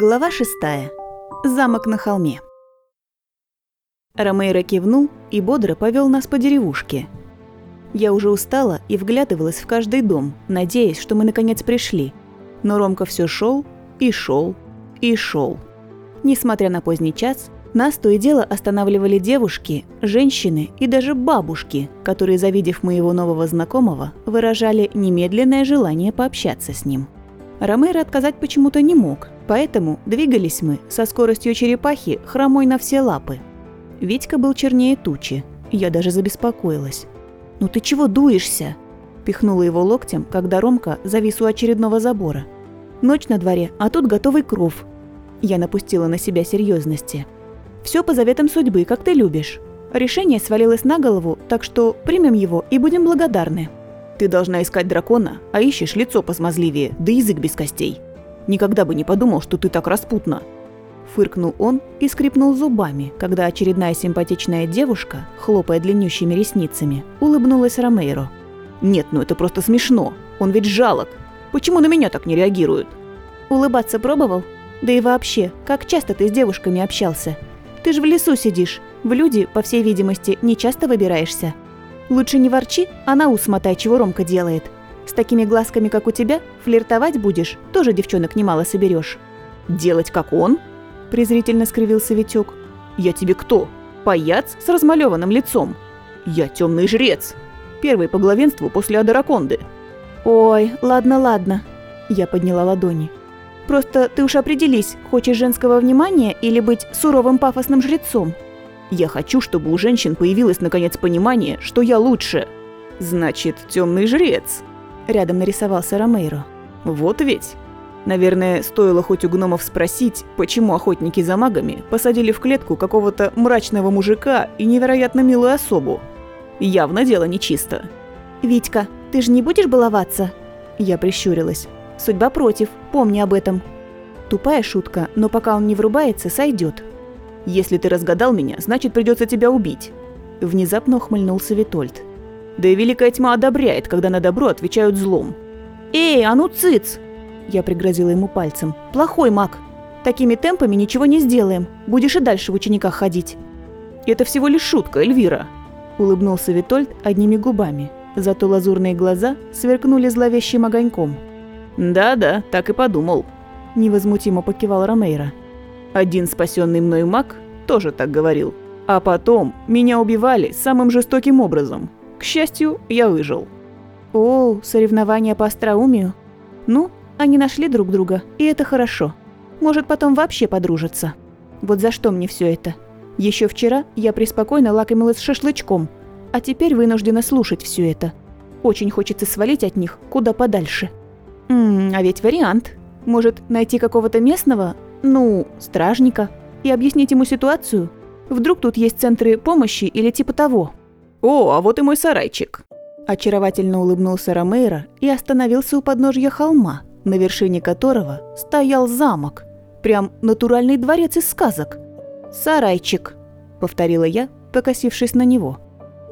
Глава шестая. Замок на холме. Ромейро кивнул и бодро повел нас по деревушке. Я уже устала и вглядывалась в каждый дом, надеясь, что мы наконец пришли. Но Ромка все шел и шел и шел. Несмотря на поздний час, нас то и дело останавливали девушки, женщины и даже бабушки, которые, завидев моего нового знакомого, выражали немедленное желание пообщаться с ним. Ромейро отказать почему-то не мог, поэтому двигались мы со скоростью черепахи хромой на все лапы. Витька был чернее тучи, я даже забеспокоилась. «Ну ты чего дуешься?» Пихнула его локтем, когда Ромка завис у очередного забора. «Ночь на дворе, а тут готовый кров». Я напустила на себя серьезности. Все по заветам судьбы, как ты любишь. Решение свалилось на голову, так что примем его и будем благодарны». Ты должна искать дракона, а ищешь лицо посмазливее, да язык без костей. Никогда бы не подумал, что ты так распутна. Фыркнул он и скрипнул зубами, когда очередная симпатичная девушка, хлопая длиннющими ресницами, улыбнулась Ромейро. «Нет, ну это просто смешно. Он ведь жалок. Почему на меня так не реагируют?» «Улыбаться пробовал? Да и вообще, как часто ты с девушками общался? Ты же в лесу сидишь. В люди, по всей видимости, не часто выбираешься. Лучше не ворчи, а на ус мотай, чего Ромка делает. С такими глазками, как у тебя, флиртовать будешь, тоже девчонок немало соберешь. «Делать как он?» – презрительно скривился Витек. «Я тебе кто? Паяц с размалеванным лицом? Я темный жрец. Первый по главенству после Адараконды». «Ой, ладно, ладно», – я подняла ладони. «Просто ты уж определись, хочешь женского внимания или быть суровым пафосным жрецом?» Я хочу, чтобы у женщин появилось наконец понимание, что я лучше. Значит, темный жрец. Рядом нарисовался Ромейро. Вот ведь. Наверное, стоило хоть у гномов спросить, почему охотники за магами посадили в клетку какого-то мрачного мужика и невероятно милую особу. Явно дело нечисто. «Витька, ты же не будешь баловаться?» Я прищурилась. «Судьба против, помни об этом». Тупая шутка, но пока он не врубается, сойдет. Если ты разгадал меня, значит придется тебя убить. Внезапно ухмыльнулся Витольд. Да и Великая Тьма одобряет, когда на добро отвечают злом. «Эй, а ну цыц!» Я пригрозила ему пальцем. «Плохой маг. Такими темпами ничего не сделаем. Будешь и дальше в учениках ходить». «Это всего лишь шутка, Эльвира», – улыбнулся Витольд одними губами. Зато лазурные глаза сверкнули зловещим огоньком. «Да-да, так и подумал», – невозмутимо покивал Ромейро. Один спасенный мной маг тоже так говорил. А потом меня убивали самым жестоким образом. К счастью, я выжил. О, соревнования по остроумию. Ну, они нашли друг друга, и это хорошо. Может, потом вообще подружатся. Вот за что мне все это? Еще вчера я преспокойно лакомилась шашлычком, а теперь вынуждена слушать все это. Очень хочется свалить от них куда подальше. Ммм, а ведь вариант. Может, найти какого-то местного, ну, стражника, и объяснить ему ситуацию. Вдруг тут есть центры помощи или типа того. «О, а вот и мой сарайчик!» Очаровательно улыбнулся Ромейро и остановился у подножья холма, на вершине которого стоял замок. Прям натуральный дворец из сказок. «Сарайчик», — повторила я, покосившись на него.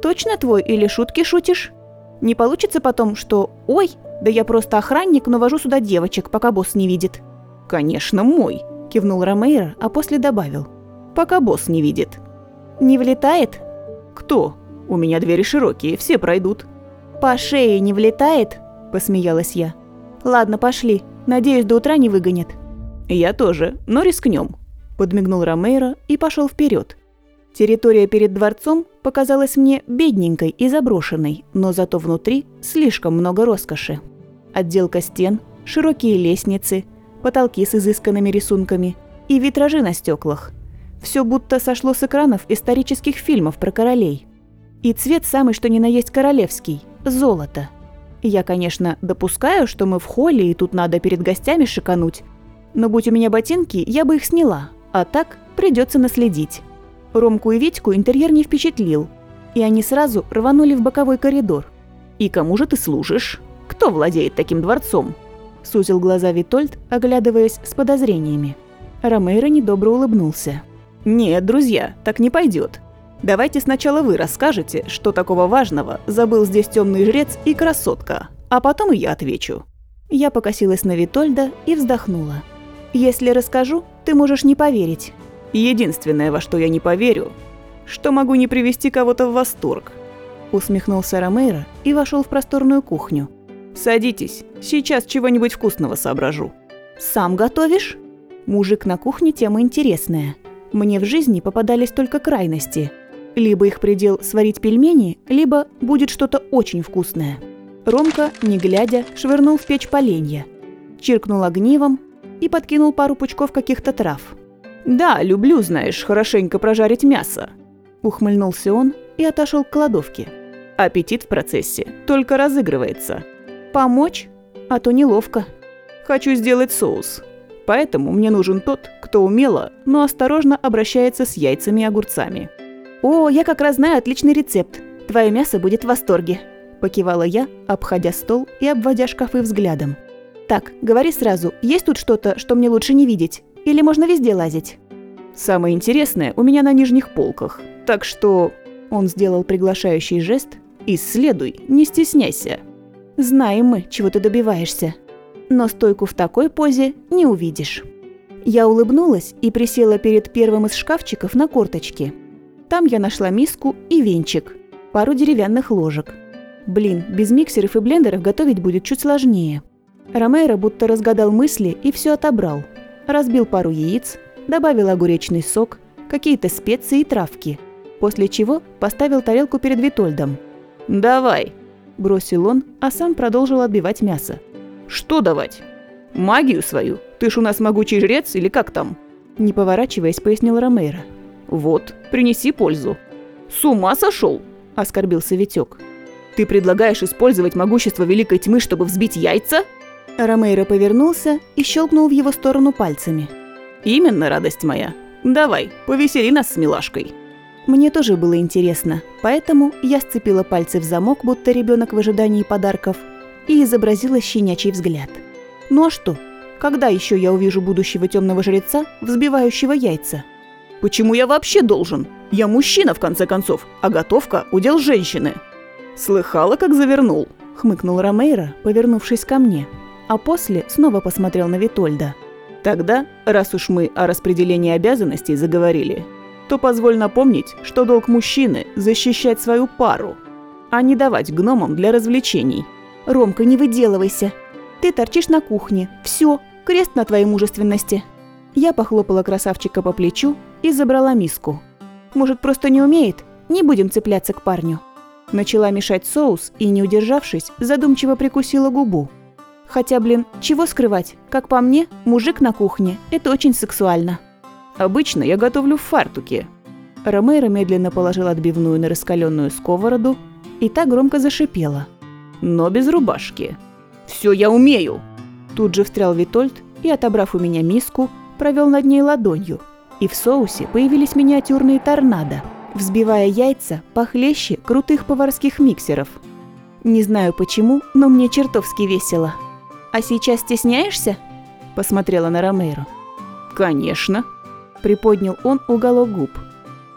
«Точно твой или шутки шутишь? Не получится потом, что «Ой, да я просто охранник, но вожу сюда девочек, пока босс не видит». «Конечно, мой», – кивнул Ромейро, а после добавил. «Пока босс не видит». «Не влетает?» «Кто? У меня двери широкие, все пройдут». «По шее не влетает?» – посмеялась я. «Ладно, пошли. Надеюсь, до утра не выгонят». «Я тоже, но рискнем», – подмигнул Ромейро и пошел вперед. Территория перед дворцом показалась мне бедненькой и заброшенной, но зато внутри слишком много роскоши. Отделка стен, широкие лестницы – потолки с изысканными рисунками и витражи на стеклах. Все будто сошло с экранов исторических фильмов про королей. И цвет самый что ни на есть королевский – золото. Я, конечно, допускаю, что мы в холле и тут надо перед гостями шикануть, но будь у меня ботинки, я бы их сняла, а так придется наследить. Ромку и Витьку интерьер не впечатлил, и они сразу рванули в боковой коридор. «И кому же ты служишь? Кто владеет таким дворцом?» – сузил глаза Витольд, оглядываясь с подозрениями. Ромейро недобро улыбнулся. «Нет, друзья, так не пойдет. Давайте сначала вы расскажете, что такого важного забыл здесь темный жрец и красотка, а потом и я отвечу». Я покосилась на Витольда и вздохнула. Если расскажу, ты можешь не поверить. Единственное, во что я не поверю, что могу не привести кого-то в восторг. Усмехнулся Ромейро и вошел в просторную кухню. Садитесь, сейчас чего-нибудь вкусного соображу. Сам готовишь? Мужик на кухне тема интересная. Мне в жизни попадались только крайности. Либо их предел сварить пельмени, либо будет что-то очень вкусное. Ромка, не глядя, швырнул в печь поленья. Чиркнул огнивом и подкинул пару пучков каких-то трав. «Да, люблю, знаешь, хорошенько прожарить мясо», – ухмыльнулся он и отошел к кладовке. «Аппетит в процессе только разыгрывается». «Помочь? А то неловко». «Хочу сделать соус. Поэтому мне нужен тот, кто умело, но осторожно обращается с яйцами и огурцами». «О, я как раз знаю отличный рецепт. Твое мясо будет в восторге», – покивала я, обходя стол и обводя шкафы взглядом. «Так, говори сразу, есть тут что-то, что мне лучше не видеть? Или можно везде лазить?» «Самое интересное у меня на нижних полках, так что...» Он сделал приглашающий жест. «Исследуй, не стесняйся». «Знаем мы, чего ты добиваешься. Но стойку в такой позе не увидишь». Я улыбнулась и присела перед первым из шкафчиков на корточки. Там я нашла миску и венчик, пару деревянных ложек. Блин, без миксеров и блендеров готовить будет чуть сложнее. Ромеро будто разгадал мысли и все отобрал. Разбил пару яиц, добавил огуречный сок, какие-то специи и травки, после чего поставил тарелку перед Витольдом. «Давай!» – бросил он, а сам продолжил отбивать мясо. «Что давать? Магию свою? Ты ж у нас могучий жрец или как там?» Не поворачиваясь, пояснил Ромейро. «Вот, принеси пользу». «С ума сошел? оскорбился Витек. «Ты предлагаешь использовать могущество Великой Тьмы, чтобы взбить яйца?» Ромейро повернулся и щелкнул в его сторону пальцами. «Именно, радость моя. Давай, повесели нас с милашкой». Мне тоже было интересно, поэтому я сцепила пальцы в замок, будто ребенок в ожидании подарков, и изобразила щенячий взгляд. Ну а что? Когда еще я увижу будущего темного жреца, взбивающего яйца? Почему я вообще должен? Я мужчина, в конце концов, а готовка – удел женщины. Слыхала, как завернул? Хмыкнул Ромейро, повернувшись ко мне а после снова посмотрел на Витольда. «Тогда, раз уж мы о распределении обязанностей заговорили, то позволь напомнить, что долг мужчины – защищать свою пару, а не давать гномам для развлечений». «Ромка, не выделывайся. Ты торчишь на кухне. Все, крест на твоей мужественности». Я похлопала красавчика по плечу и забрала миску. «Может, просто не умеет? Не будем цепляться к парню». Начала мешать соус и, не удержавшись, задумчиво прикусила губу. Хотя, блин, чего скрывать? Как по мне, мужик на кухне – это очень сексуально. Обычно я готовлю в фартуке. Ромейро медленно положил отбивную на раскаленную сковороду, и та громко зашипела. Но без рубашки. Все я умею! Тут же встрял Витольд и, отобрав у меня миску, провел над ней ладонью. И в соусе появились миниатюрные торнадо, взбивая яйца похлеще крутых поварских миксеров. Не знаю почему, но мне чертовски весело. «А сейчас стесняешься?» – посмотрела на Ромейро. «Конечно», – приподнял он уголок губ.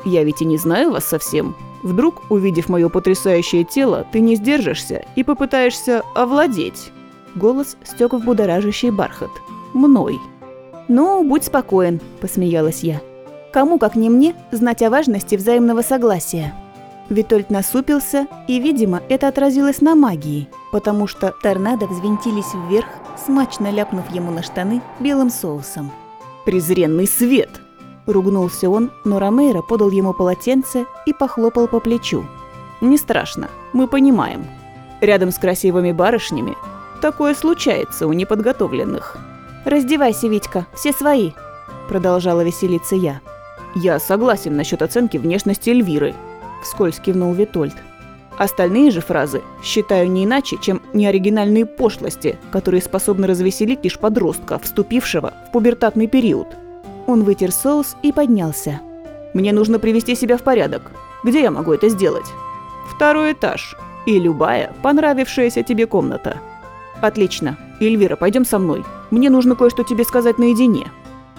«Я ведь и не знаю вас совсем. Вдруг, увидев мое потрясающее тело, ты не сдержишься и попытаешься овладеть». Голос стек в будоражащий бархат. «Мной». «Ну, будь спокоен», – посмеялась я. «Кому, как не мне, знать о важности взаимного согласия?» Витольд насупился, и, видимо, это отразилось на магии, потому что торнадо взвинтились вверх, смачно ляпнув ему на штаны белым соусом. «Презренный свет!» – ругнулся он, но Ромейро подал ему полотенце и похлопал по плечу. «Не страшно, мы понимаем. Рядом с красивыми барышнями такое случается у неподготовленных». «Раздевайся, Витька, все свои!» – продолжала веселиться я. «Я согласен насчет оценки внешности Эльвиры», – вскользь кивнул Витольд. Остальные же фразы считаю не иначе, чем неоригинальные пошлости, которые способны развеселить лишь подростка, вступившего в пубертатный период. Он вытер соус и поднялся. «Мне нужно привести себя в порядок. Где я могу это сделать?» «Второй этаж. И любая понравившаяся тебе комната». «Отлично. Эльвира, пойдем со мной. Мне нужно кое-что тебе сказать наедине».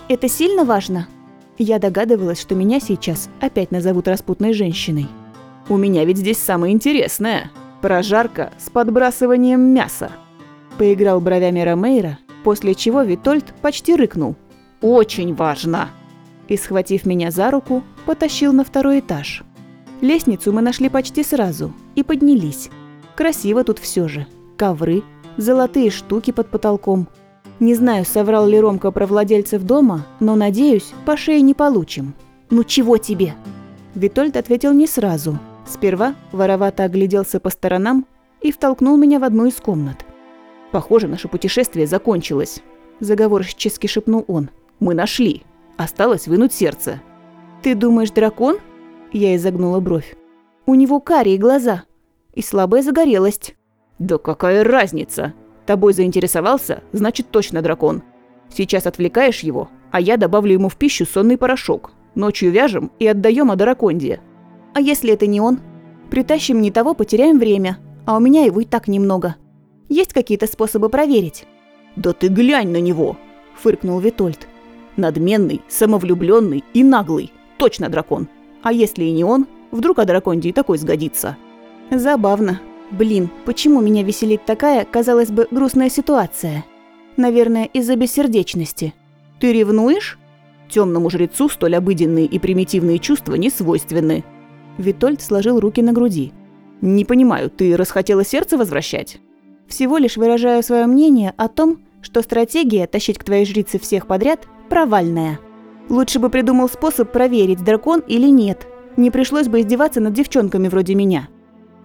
«Это сильно важно?» Я догадывалась, что меня сейчас опять назовут распутной женщиной. У меня ведь здесь самое интересное. Прожарка с подбрасыванием мяса. Поиграл бровями Ромейра, после чего Витольд почти рыкнул, очень важно!» И, схватив меня за руку, потащил на второй этаж. Лестницу мы нашли почти сразу и поднялись. Красиво тут все же. Ковры, золотые штуки под потолком. Не знаю, соврал ли Ромка про владельцев дома, но, надеюсь, по шее не получим. «Ну чего тебе?» Витольд ответил не сразу. Сперва воровато огляделся по сторонам и втолкнул меня в одну из комнат. «Похоже, наше путешествие закончилось», – заговорщически шепнул он. «Мы нашли. Осталось вынуть сердце». «Ты думаешь, дракон?» Я изогнула бровь. «У него карие глаза и слабая загорелость». «Да какая разница? Тобой заинтересовался, значит точно дракон. Сейчас отвлекаешь его, а я добавлю ему в пищу сонный порошок. Ночью вяжем и отдаем Адараконде». «А если это не он? Притащим не того, потеряем время, а у меня его и так немного. Есть какие-то способы проверить?» «Да ты глянь на него!» – фыркнул Витольд. «Надменный, самовлюбленный и наглый. Точно дракон. А если и не он, вдруг Адараконде и такой сгодится». Забавно. Блин, почему меня веселит такая, казалось бы, грустная ситуация? Наверное, из-за бессердечности. Ты ревнуешь? Темному жрецу столь обыденные и примитивные чувства не свойственны. Витольд сложил руки на груди. «Не понимаю, ты расхотела сердце возвращать?» «Всего лишь выражаю свое мнение о том, что стратегия тащить к твоей жрице всех подряд провальная. Лучше бы придумал способ проверить, дракон или нет. Не пришлось бы издеваться над девчонками вроде меня».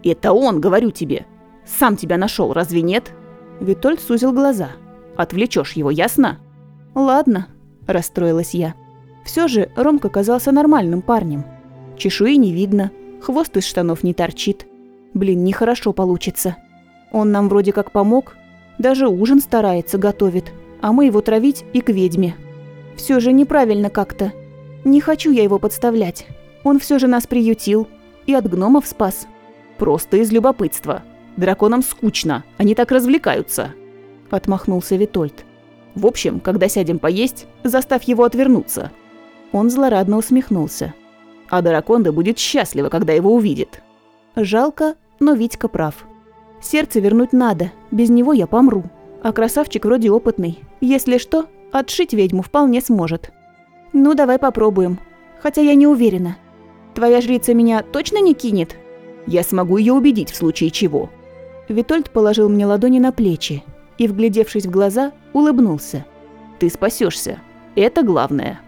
«Это он, говорю тебе. Сам тебя нашел, разве нет?» Витольд сузил глаза. «Отвлечешь его, ясно?» «Ладно», – расстроилась я. Все же Ромка казался нормальным парнем. Чешуи не видно, хвост из штанов не торчит. Блин, нехорошо получится. Он нам вроде как помог, даже ужин старается, готовит, а мы его травить и к ведьме. Все же неправильно как-то. Не хочу я его подставлять. Он все же нас приютил и от гномов спас. Просто из любопытства. Драконам скучно, они так развлекаются. Отмахнулся Витольд. В общем, когда сядем поесть, заставь его отвернуться. Он злорадно усмехнулся. А Драконда будет счастлива, когда его увидит. Жалко, но Витька прав. Сердце вернуть надо, без него я помру. А красавчик вроде опытный. Если что, отшить ведьму вполне сможет. Ну, давай попробуем. Хотя я не уверена. Твоя жрица меня точно не кинет? Я смогу ее убедить в случае чего». Витольд положил мне ладони на плечи и, вглядевшись в глаза, улыбнулся. «Ты спасешься. Это главное».